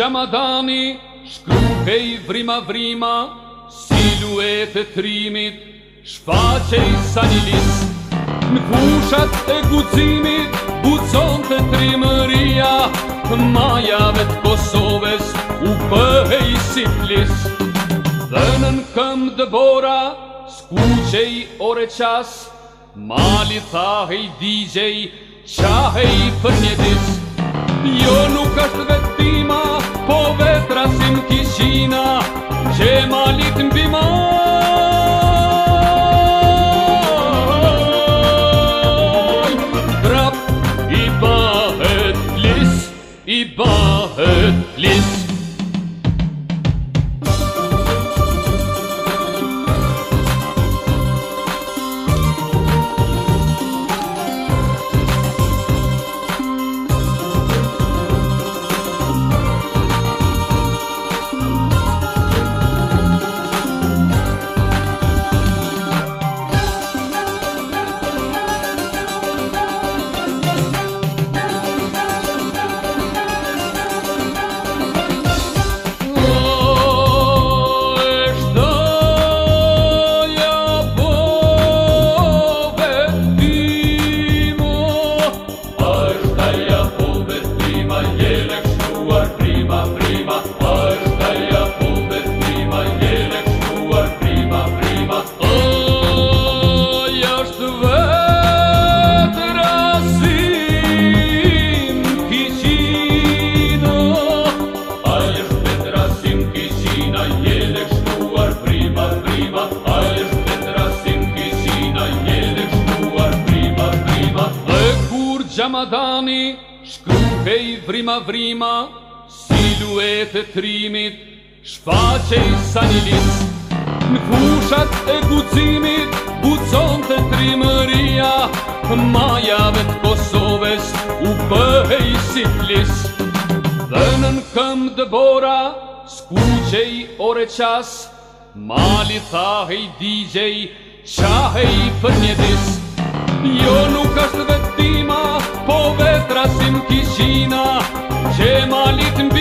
Gjamadani, shkrupej vrima vrima, siluet e trimit, shfaqej sa një në fushat e gucimit Bucon të trimëria, të majave të Kosovës, u pëhej si plis. Dhe në në këm dëbora, skuqej ore qas, mali thahej digjej, qahej për një dis, jo nuk është vetë, Sina Cemalettin Biman gjamadani Shkrupej vrima vrima Siluete e trimit Shfaqej sa një Në fushat e gucimit Bucon të trimëria Majave të Kosoves U bëhej si flis Dhe nën këm dëbora Skuqej ore qas Mali thahej DJ Qahej për një dis Jo nuk ashtë vetë Po vetrasim kishina Gjema lit mbi